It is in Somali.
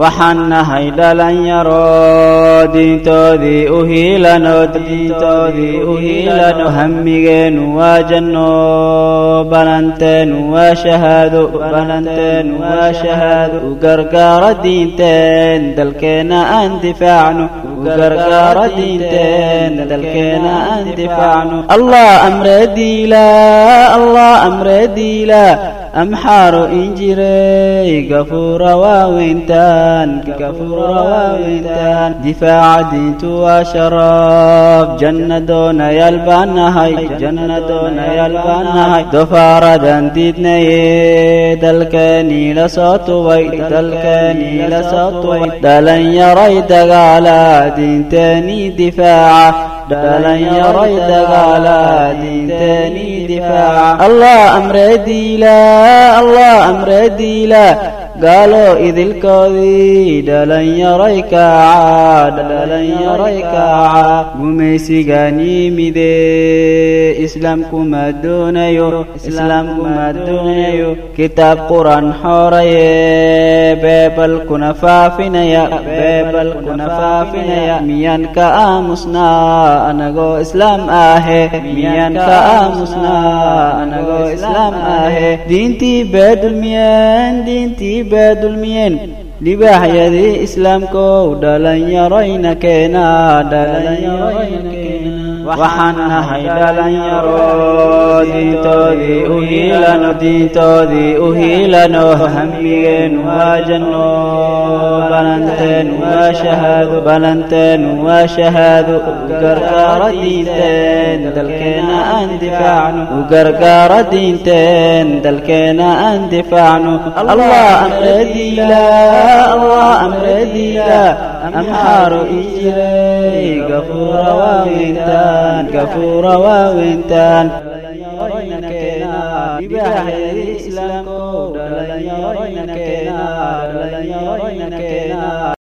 waxaan nahay dhalinyaro diintoodii u hiilano diintoodii u hiilano hamigeenu waa janno balanteenu waa shahaado u gargaaro diinteen dalkeena aan difaacno allah amre diila allah amre diila amxaaro injiray gafuura waaweyntaan difaaca diintu waa sharaf janna doonayaal baan nahay dofaaradan diidnaye dalkeenii la soo tubay dhalinyaray dagaala diinteenii difaaca dhalinyaray dagaala diinteenii difaaca allah amre diila allah amre diila gaalo idilkoodii dhalinyaray kaaca gumaysigaan yimide islaamkuma doonayo islaamkuma doonayo kitaab quraan xooraye beebalkuna faafinaya beebalkuna faafinaya miyaan ka aamusnaa anagoo islaam ahe. Miyaan ka aamusnaa anagoo islaam ahe. Diintii beedulmiyeen diintii beedulmiyeen libaaxyadii islaamkow dhalinyaroyna keena dhalinyaroyna keena waxaan nahay dhalinyaro diintoodii u hiilano diintoodii u hiilano hamigeenu waa janno balanteenu waa shahaado balanteenu waa shahaado u gargaaro diinteen dalkeena aan difaacno u gargaaro diinteen dalkeena aan difaacno allah amre diila allah amre diila amxaaro ijiray gafuura waaweyntaan gafuura waaweyntaan islaamko dhalinyaroyna keena dhalinyaroyna keena